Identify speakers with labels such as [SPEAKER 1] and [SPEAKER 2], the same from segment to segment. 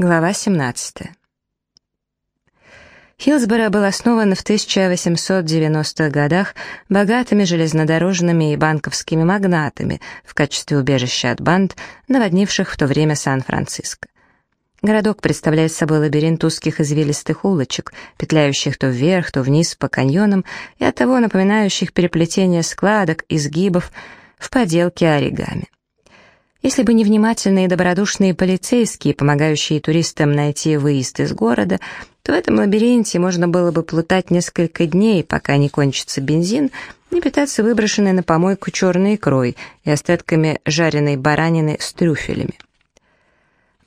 [SPEAKER 1] Глава 17. Хиллсборо был основан в 1890-х годах богатыми железнодорожными и банковскими магнатами в качестве убежища от банд, наводнивших в то время Сан-Франциско. Городок представляет собой лабиринт узких извилистых улочек, петляющих то вверх, то вниз по каньонам и оттого напоминающих переплетение складок, изгибов в поделке оригами. Если бы не внимательные и добродушные полицейские, помогающие туристам найти выезд из города, то в этом лабиринте можно было бы плутать несколько дней, пока не кончится бензин, и питаться выброшенной на помойку черной икрой и остатками жареной баранины с трюфелями.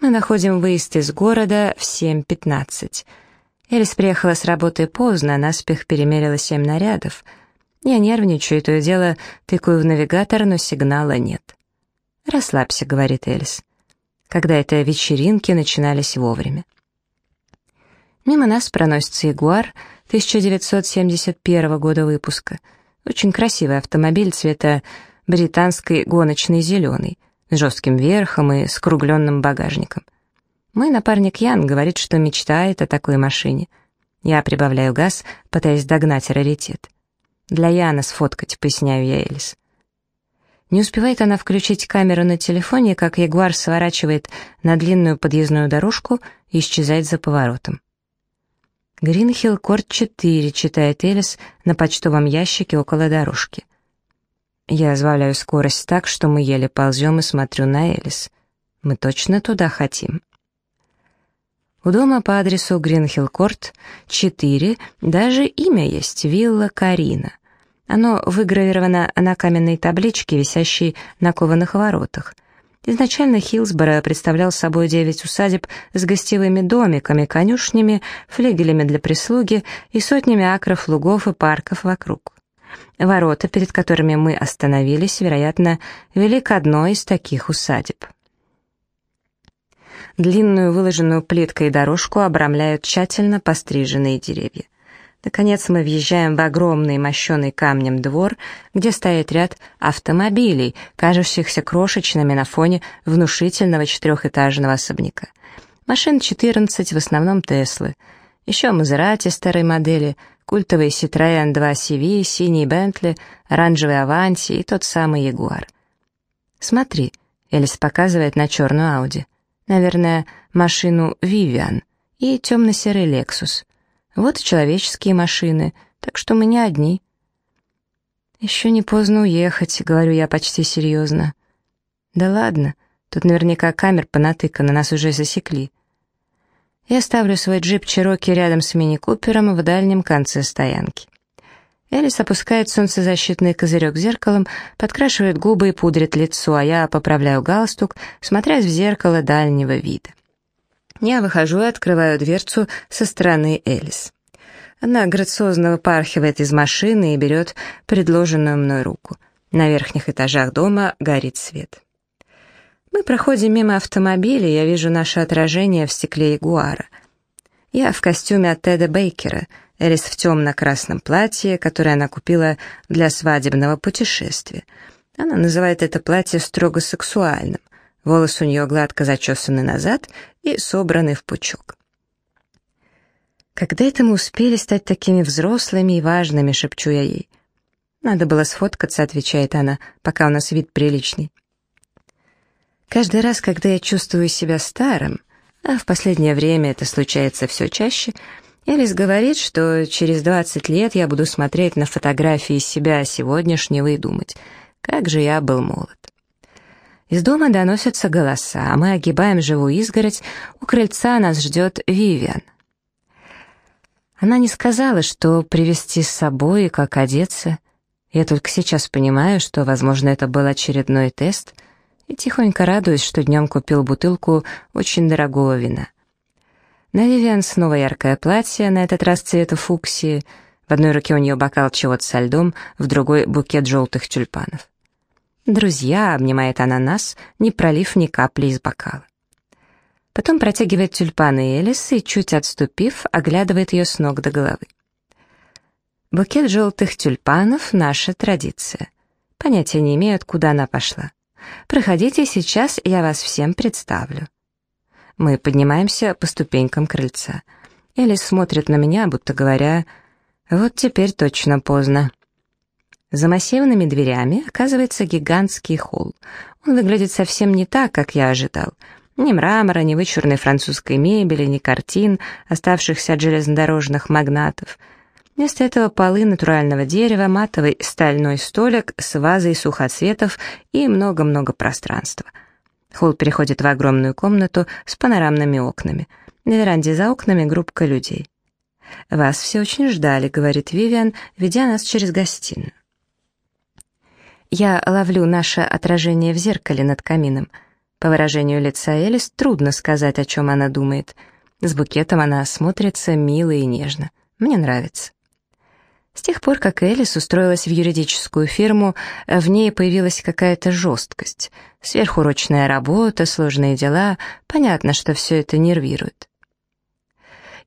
[SPEAKER 1] Мы находим выезд из города в 7.15. Элис приехала с работы поздно, наспех перемерила семь нарядов. Я нервничаю, то и дело тыкаю в навигатор, но сигнала нет. «Расслабься», — говорит Элис. Когда это вечеринки начинались вовремя. Мимо нас проносится Ягуар 1971 года выпуска. Очень красивый автомобиль цвета британской гоночный зеленый, с жестким верхом и скругленным багажником. Мой напарник Ян говорит, что мечтает о такой машине. Я прибавляю газ, пытаясь догнать раритет. Для Яна сфоткать, поясняю я Элис. Не успевает она включить камеру на телефоне, как Ягуар сворачивает на длинную подъездную дорожку и исчезает за поворотом. «Гринхилл Корт 4», — читает Элис на почтовом ящике около дорожки. Я сбавляю скорость так, что мы еле ползем и смотрю на Элис. Мы точно туда хотим. У дома по адресу Гринхилл Корт 4 даже имя есть — Вилла Карина. Оно выгравировано на каменной табличке, висящей на кованых воротах. Изначально Хилсборо представлял собой девять усадеб с гостевыми домиками, конюшнями, флигелями для прислуги и сотнями акров лугов и парков вокруг. Ворота, перед которыми мы остановились, вероятно, вели к одной из таких усадеб. Длинную выложенную плиткой дорожку обрамляют тщательно постриженные деревья. Наконец мы въезжаем в огромный мощеный камнем двор, где стоит ряд автомобилей, кажущихся крошечными на фоне внушительного четырехэтажного особняка. Машин 14, в основном Теслы. Еще Мазерати старой модели, культовый Citroёn 2 CV, синий Бентли, оранжевый Аванти и тот самый Ягуар. «Смотри», — Элис показывает на черную Ауди. «Наверное, машину Вивиан и темно-серый Лексус». Вот человеческие машины, так что мы не одни. Еще не поздно уехать, говорю я почти серьезно. Да ладно, тут наверняка камер понатыкано, нас уже засекли. Я ставлю свой джип Чироки рядом с мини-купером в дальнем конце стоянки. Элис опускает солнцезащитный козырек зеркалом, подкрашивает губы и пудрит лицо, а я поправляю галстук, смотрясь в зеркало дальнего вида. Я выхожу и открываю дверцу со стороны Элис. Она грациозно выпархивает из машины и берет предложенную мной руку. На верхних этажах дома горит свет. Мы проходим мимо автомобиля, я вижу наше отражение в стекле Ягуара. Я в костюме от Теда Бейкера, Элис в темно-красном платье, которое она купила для свадебного путешествия. Она называет это платье строго сексуальным. Волосы у нее гладко зачесаны назад и собраны в пучок. «Когда это мы успели стать такими взрослыми и важными?» — шепчу я ей. «Надо было сфоткаться», — отвечает она, — «пока у нас вид приличный». Каждый раз, когда я чувствую себя старым, а в последнее время это случается все чаще, Элис говорит, что через 20 лет я буду смотреть на фотографии себя сегодняшнего и думать, как же я был молод. Из дома доносятся голоса, а мы огибаем живую изгородь, у крыльца нас ждет Вивиан. Она не сказала, что привезти с собой и как одеться. Я только сейчас понимаю, что, возможно, это был очередной тест, и тихонько радуюсь, что днем купил бутылку очень дорогого вина. На Вивиан снова яркое платье, на этот раз цвета фуксии. В одной руке у нее бокал чего-то со льдом, в другой — букет желтых тюльпанов. «Друзья», — обнимает она нас, не пролив ни капли из бокала. Потом протягивает тюльпаны Элис и, чуть отступив, оглядывает ее с ног до головы. Букет желтых тюльпанов — наша традиция. Понятия не имею, откуда она пошла. Проходите сейчас, я вас всем представлю. Мы поднимаемся по ступенькам крыльца. Элис смотрит на меня, будто говоря, «Вот теперь точно поздно». За массивными дверями оказывается гигантский холл. Он выглядит совсем не так, как я ожидал. Ни мрамора, ни вычурной французской мебели, ни картин, оставшихся от железнодорожных магнатов. Вместо этого полы натурального дерева, матовый стальной столик с вазой сухоцветов и много-много пространства. Холл переходит в огромную комнату с панорамными окнами. На веранде за окнами группка людей. «Вас все очень ждали», — говорит Вивиан, ведя нас через гостиную. Я ловлю наше отражение в зеркале над камином. По выражению лица Элис трудно сказать, о чем она думает. С букетом она смотрится мило и нежно. Мне нравится. С тех пор, как Элис устроилась в юридическую фирму, в ней появилась какая-то жесткость. Сверхурочная работа, сложные дела. Понятно, что все это нервирует.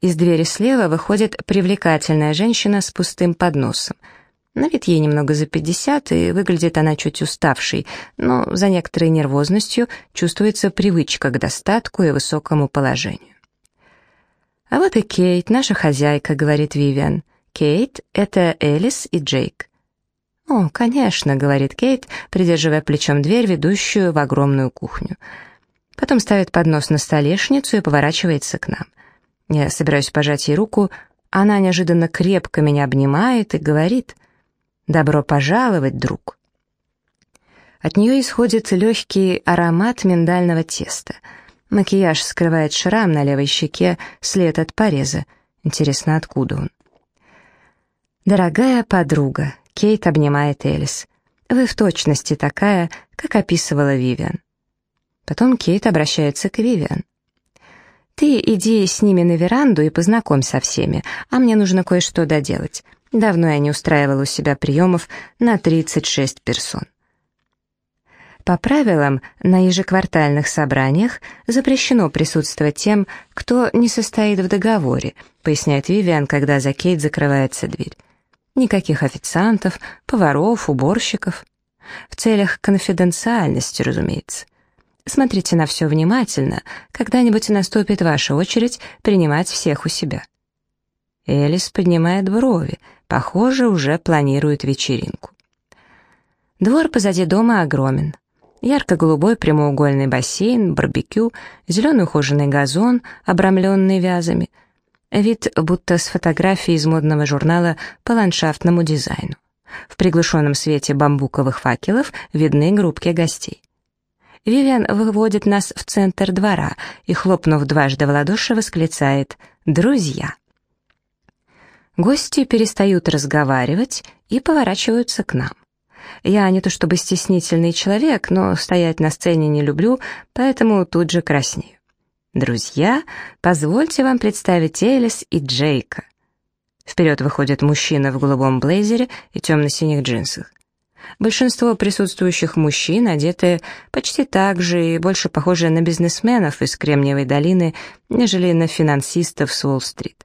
[SPEAKER 1] Из двери слева выходит привлекательная женщина с пустым подносом — на вид ей немного за пятьдесят, и выглядит она чуть уставшей, но за некоторой нервозностью чувствуется привычка к достатку и высокому положению. «А вот и Кейт, наша хозяйка», — говорит Вивиан. «Кейт — это Элис и Джейк». «О, конечно», — говорит Кейт, придерживая плечом дверь, ведущую в огромную кухню. Потом ставит поднос на столешницу и поворачивается к нам. Я собираюсь пожать ей руку, она неожиданно крепко меня обнимает и говорит — «Добро пожаловать, друг!» От нее исходит легкий аромат миндального теста. Макияж скрывает шрам на левой щеке, след от пореза. Интересно, откуда он? «Дорогая подруга», — Кейт обнимает Элис. «Вы в точности такая, как описывала Вивиан». Потом Кейт обращается к Вивиан. «Ты иди с ними на веранду и познакомь со всеми, а мне нужно кое-что доделать. Давно я не устраивала у себя приемов на 36 персон. По правилам, на ежеквартальных собраниях запрещено присутствовать тем, кто не состоит в договоре, поясняет Вивиан, когда за Кейт закрывается дверь. Никаких официантов, поваров, уборщиков. В целях конфиденциальности, разумеется. Смотрите на все внимательно, когда-нибудь наступит ваша очередь принимать всех у себя. Элис поднимает брови, похоже, уже планирует вечеринку. Двор позади дома огромен. Ярко-голубой прямоугольный бассейн, барбекю, зеленый ухоженный газон, обрамленный вязами. Вид будто с фотографии из модного журнала по ландшафтному дизайну. В приглушенном свете бамбуковых факелов видны группки гостей. Вивиан выводит нас в центр двора и, хлопнув дважды в ладоши, восклицает «Друзья!». Гости перестают разговаривать и поворачиваются к нам. Я не то чтобы стеснительный человек, но стоять на сцене не люблю, поэтому тут же краснею. Друзья, позвольте вам представить Элис и Джейка. Вперед выходит мужчина в голубом блейзере и темно-синих джинсах. Большинство присутствующих мужчин одеты почти так же и больше похожи на бизнесменов из Кремниевой долины, нежели на финансистов с Уолл-стрит.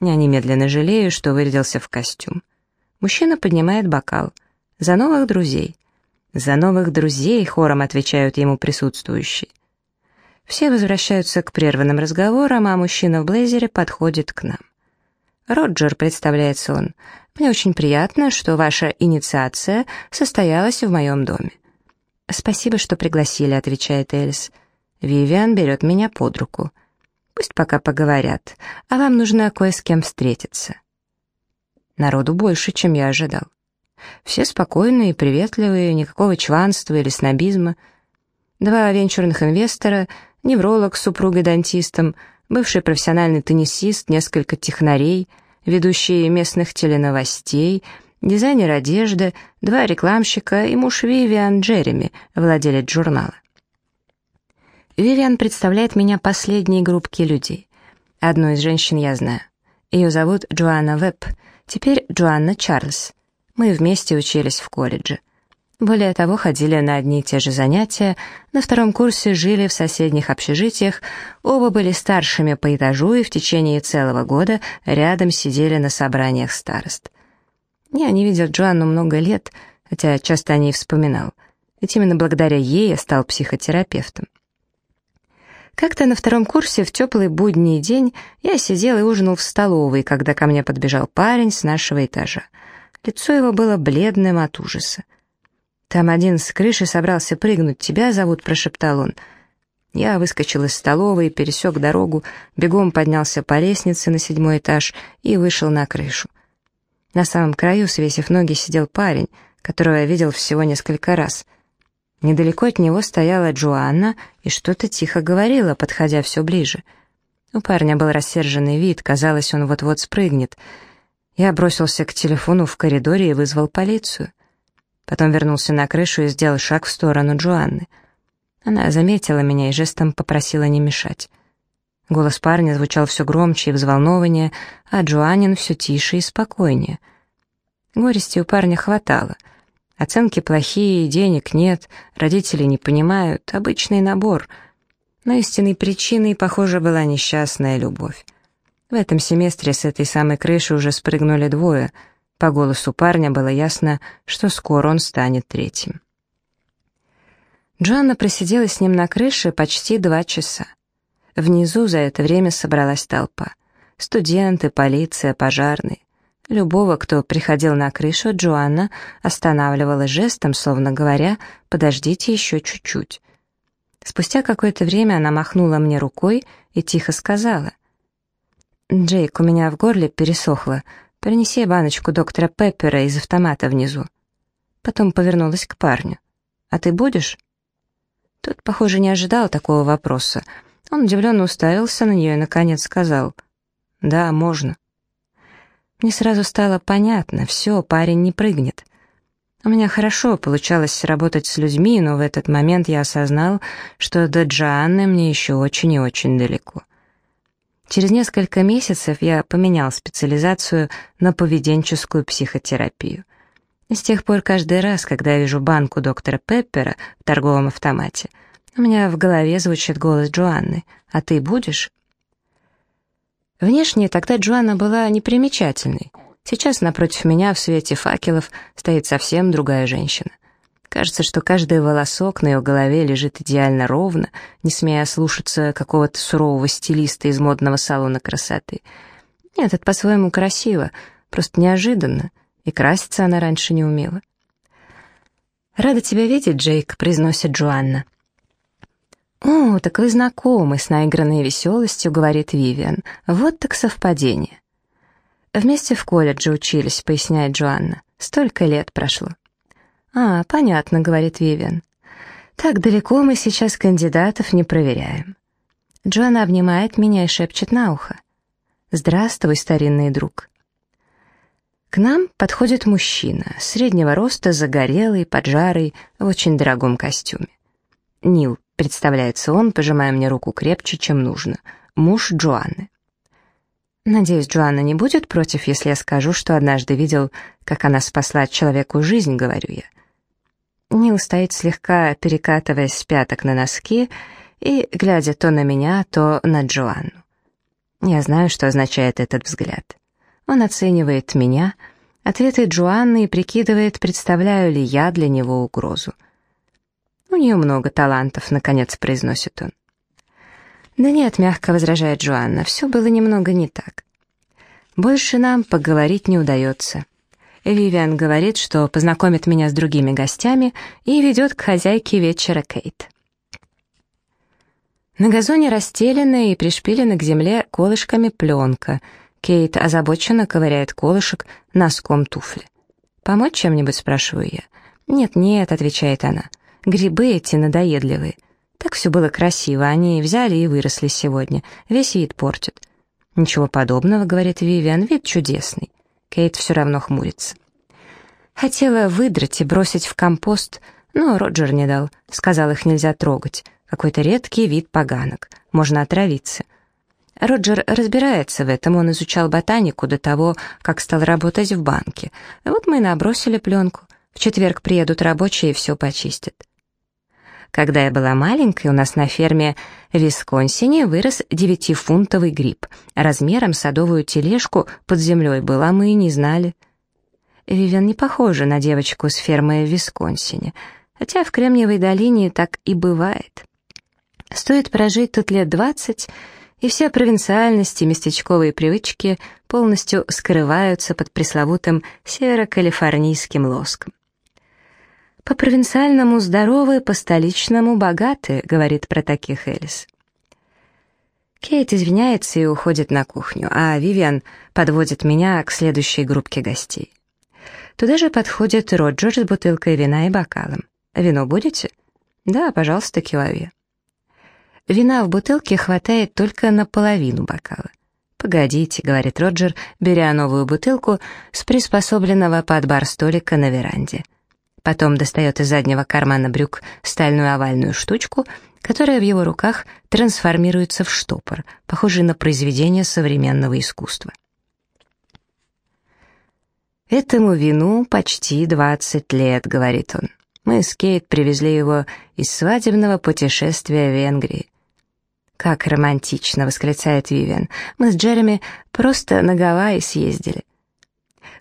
[SPEAKER 1] Я немедленно жалею, что вырядился в костюм. Мужчина поднимает бокал. «За новых друзей». «За новых друзей», — хором отвечают ему присутствующие. Все возвращаются к прерванным разговорам, а мужчина в блейзере подходит к нам. «Роджер», — представляется он, — «мне очень приятно, что ваша инициация состоялась в моем доме». «Спасибо, что пригласили», — отвечает Элис. Вивиан берет меня под руку. Пусть пока поговорят, а вам нужно кое с кем встретиться. Народу больше, чем я ожидал. Все спокойные приветливые, никакого чванства или снобизма. Два венчурных инвестора, невролог с супругой-дантистом, бывший профессиональный теннисист, несколько технарей, ведущие местных теленовостей, дизайнер одежды, два рекламщика и муж Вивиан Джереми, владелец журнала. Вивиан представляет меня последней группке людей. Одну из женщин я знаю. Ее зовут Джоанна Веб, теперь Джоанна Чарльз. Мы вместе учились в колледже. Более того, ходили на одни и те же занятия, на втором курсе жили в соседних общежитиях, оба были старшими по этажу и в течение целого года рядом сидели на собраниях старост. Я не видел Джоанну много лет, хотя часто о ней вспоминал, ведь именно благодаря ей я стал психотерапевтом. Как-то на втором курсе в теплый будний день я сидел и ужинал в столовой, когда ко мне подбежал парень с нашего этажа. Лицо его было бледным от ужаса. «Там один с крыши собрался прыгнуть, тебя зовут», — прошептал он. Я выскочил из столовой, пересек дорогу, бегом поднялся по лестнице на седьмой этаж и вышел на крышу. На самом краю, свесив ноги, сидел парень, которого я видел всего несколько раз. Недалеко от него стояла Джоанна и что-то тихо говорила, подходя все ближе. У парня был рассерженный вид, казалось, он вот-вот спрыгнет. Я бросился к телефону в коридоре и вызвал полицию. Потом вернулся на крышу и сделал шаг в сторону Джоанны. Она заметила меня и жестом попросила не мешать. Голос парня звучал все громче и взволнованнее, а Джоанин все тише и спокойнее. Горести у парня хватало — Оценки плохие, денег нет, родители не понимают, обычный набор. Но истинной причиной, похоже, была несчастная любовь. В этом семестре с этой самой крыши уже спрыгнули двое. По голосу парня было ясно, что скоро он станет третьим. Джоанна просидела с ним на крыше почти два часа. Внизу за это время собралась толпа. Студенты, полиция, пожарные. Любого, кто приходил на крышу, Джоанна останавливала жестом, словно говоря «подождите еще чуть-чуть». Спустя какое-то время она махнула мне рукой и тихо сказала «Джейк, у меня в горле пересохло. Принеси баночку доктора Пеппера из автомата внизу». Потом повернулась к парню. «А ты будешь?» Тот, похоже, не ожидал такого вопроса. Он удивленно уставился на нее и, наконец, сказал «Да, можно». Мне сразу стало понятно, все, парень не прыгнет. У меня хорошо получалось работать с людьми, но в этот момент я осознал, что до Джоанны мне еще очень и очень далеко. Через несколько месяцев я поменял специализацию на поведенческую психотерапию. С тех пор каждый раз, когда я вижу банку доктора Пеппера в торговом автомате, у меня в голове звучит голос Джоанны «А ты будешь?» Внешне тогда Джоанна была непримечательной. Сейчас напротив меня в свете факелов стоит совсем другая женщина. Кажется, что каждый волосок на ее голове лежит идеально ровно, не смея слушаться какого-то сурового стилиста из модного салона красоты. Нет, это по-своему красиво, просто неожиданно, и краситься она раньше не умела. «Рада тебя видеть, Джейк», — произносит Джоанна. «О, так вы знакомы», — с наигранной веселостью говорит Вивиан. «Вот так совпадение». «Вместе в колледже учились», — поясняет Джоанна. «Столько лет прошло». «А, понятно», — говорит Вивиан. «Так далеко мы сейчас кандидатов не проверяем». Джоанна обнимает меня и шепчет на ухо. «Здравствуй, старинный друг». К нам подходит мужчина, среднего роста, загорелый, поджарый, в очень дорогом костюме. Нил, Представляется он, пожимая мне руку крепче, чем нужно. Муж Джоанны. Надеюсь, Джоанна не будет против, если я скажу, что однажды видел, как она спасла человеку жизнь, говорю я. Нил стоит слегка, перекатываясь с пяток на носки и глядя то на меня, то на Джоанну. Я знаю, что означает этот взгляд. Он оценивает меня, ответы Джоанны и прикидывает, представляю ли я для него угрозу. «У нее много талантов», — наконец произносит он. «Да нет», — мягко возражает Джоанна, — «все было немного не так. Больше нам поговорить не удается». Вивиан говорит, что познакомит меня с другими гостями и ведет к хозяйке вечера Кейт. На газоне расстелена и пришпилена к земле колышками пленка. Кейт озабоченно ковыряет колышек носком туфли. «Помочь чем-нибудь?» — спрашиваю я. «Нет-нет», — отвечает она. Грибы эти надоедливые. Так все было красиво, они взяли и выросли сегодня. Весь вид портят. «Ничего подобного», — говорит Вивиан, — «вид чудесный». Кейт все равно хмурится. Хотела выдрать и бросить в компост, но Роджер не дал. Сказал, их нельзя трогать. Какой-то редкий вид поганок. Можно отравиться. Роджер разбирается в этом, он изучал ботанику до того, как стал работать в банке. Вот мы и набросили пленку. В четверг приедут рабочие и все почистят. Когда я была маленькой, у нас на ферме в Висконсине вырос девятифунтовый гриб. Размером садовую тележку под землей была, мы и не знали. Вивен не похожа на девочку с фермы в Висконсине, хотя в Кремниевой долине так и бывает. Стоит прожить тут лет двадцать, и вся провинциальность и местечковые привычки полностью скрываются под пресловутым северо-калифорнийским лоском. «По провинциальному здоровы, по столичному богаты», — говорит про таких Элис. Кейт извиняется и уходит на кухню, а Вивиан подводит меня к следующей группке гостей. Туда же подходит Роджер с бутылкой вина и бокалом. «Вино будете?» «Да, пожалуйста, килове». Вина в бутылке хватает только на половину бокала. «Погодите», — говорит Роджер, беря новую бутылку с приспособленного под бар столика на веранде. Потом достает из заднего кармана брюк стальную овальную штучку, которая в его руках трансформируется в штопор, похожий на произведение современного искусства. «Этому вину почти 20 лет», — говорит он. «Мы с Кейт привезли его из свадебного путешествия в Венгрии. «Как романтично!» — восклицает Вивиан. «Мы с Джереми просто на Гавайи съездили».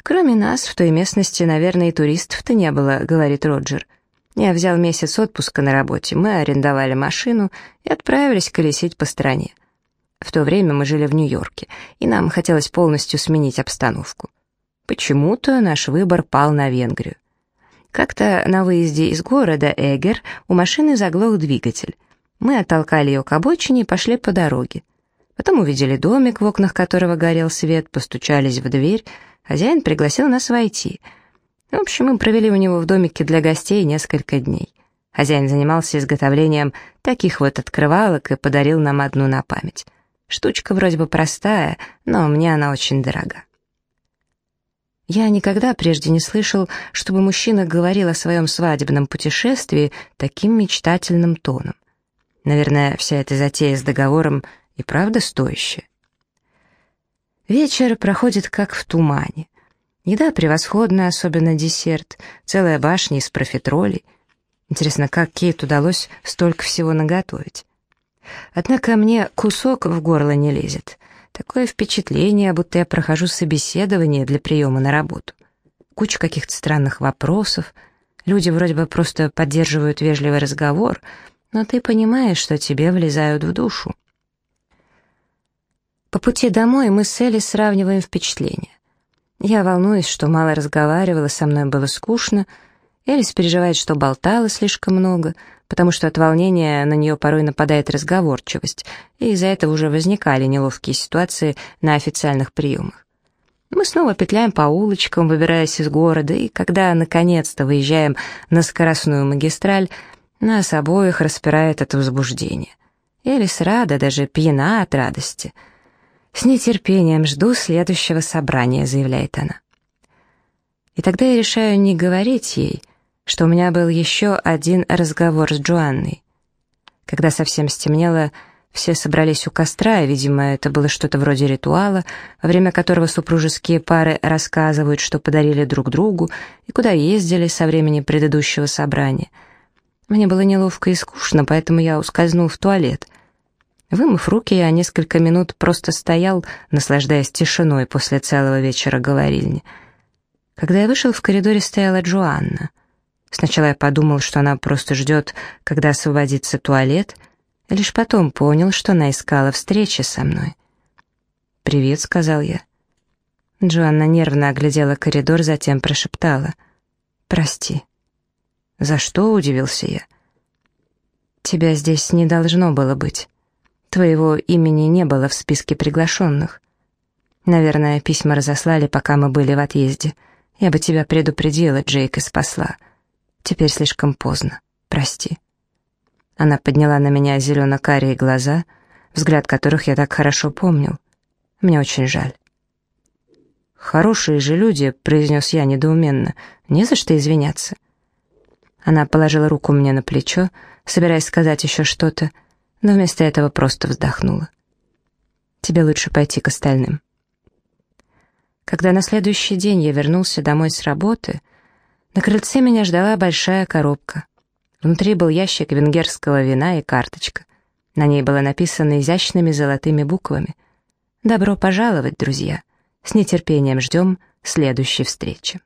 [SPEAKER 1] «Кроме нас, в той местности, наверное, и туристов-то не было», — говорит Роджер. «Я взял месяц отпуска на работе, мы арендовали машину и отправились колесить по стране. В то время мы жили в Нью-Йорке, и нам хотелось полностью сменить обстановку. Почему-то наш выбор пал на Венгрию. Как-то на выезде из города Эгер у машины заглох двигатель. Мы оттолкали ее к обочине и пошли по дороге. Потом увидели домик, в окнах которого горел свет, постучались в дверь. Хозяин пригласил нас войти. В общем, мы провели у него в домике для гостей несколько дней. Хозяин занимался изготовлением таких вот открывалок и подарил нам одну на память. Штучка вроде бы простая, но мне она очень дорога. Я никогда прежде не слышал, чтобы мужчина говорил о своем свадебном путешествии таким мечтательным тоном. Наверное, вся эта затея с договором и правда стоящая. Вечер проходит как в тумане. Еда превосходная, особенно десерт, целая башня из профитролей. Интересно, как Кейт удалось столько всего наготовить. Однако мне кусок в горло не лезет. Такое впечатление, будто я прохожу собеседование для приема на работу. Куча каких-то странных вопросов. Люди вроде бы просто поддерживают вежливый разговор — но ты понимаешь, что тебе влезают в душу. По пути домой мы с Элли сравниваем впечатления. Я волнуюсь, что мало разговаривала, со мной было скучно. Элис переживает, что болтала слишком много, потому что от волнения на нее порой нападает разговорчивость, и из-за этого уже возникали неловкие ситуации на официальных приемах. Мы снова петляем по улочкам, выбираясь из города, и когда наконец-то выезжаем на скоростную магистраль, нас обоих распирает от возбуждения. Элис рада, даже пьяна от радости. «С нетерпением жду следующего собрания», — заявляет она. И тогда я решаю не говорить ей, что у меня был еще один разговор с Джоанной. Когда совсем стемнело, все собрались у костра, и, видимо, это было что-то вроде ритуала, во время которого супружеские пары рассказывают, что подарили друг другу и куда ездили со времени предыдущего собрания — мне было неловко и скучно, поэтому я ускользнул в туалет. Вымыв руки, я несколько минут просто стоял, наслаждаясь тишиной после целого вечера говорильни. Когда я вышел, в коридоре стояла Джоанна. Сначала я подумал, что она просто ждет, когда освободится туалет, и лишь потом понял, что она искала встречи со мной. «Привет», — сказал я. Джоанна нервно оглядела коридор, затем прошептала. «Прости». «За что?» — удивился я. «Тебя здесь не должно было быть. Твоего имени не было в списке приглашенных. Наверное, письма разослали, пока мы были в отъезде. Я бы тебя предупредила, Джейк, и спасла. Теперь слишком поздно. Прости». Она подняла на меня зелено-карие глаза, взгляд которых я так хорошо помнил. Мне очень жаль. «Хорошие же люди», — произнес я недоуменно, — «не за что извиняться». Она положила руку мне на плечо, собираясь сказать еще что-то, но вместо этого просто вздохнула. «Тебе лучше пойти к остальным». Когда на следующий день я вернулся домой с работы, на крыльце меня ждала большая коробка. Внутри был ящик венгерского вина и карточка. На ней было написано изящными золотыми буквами. «Добро пожаловать, друзья! С нетерпением ждем следующей встречи».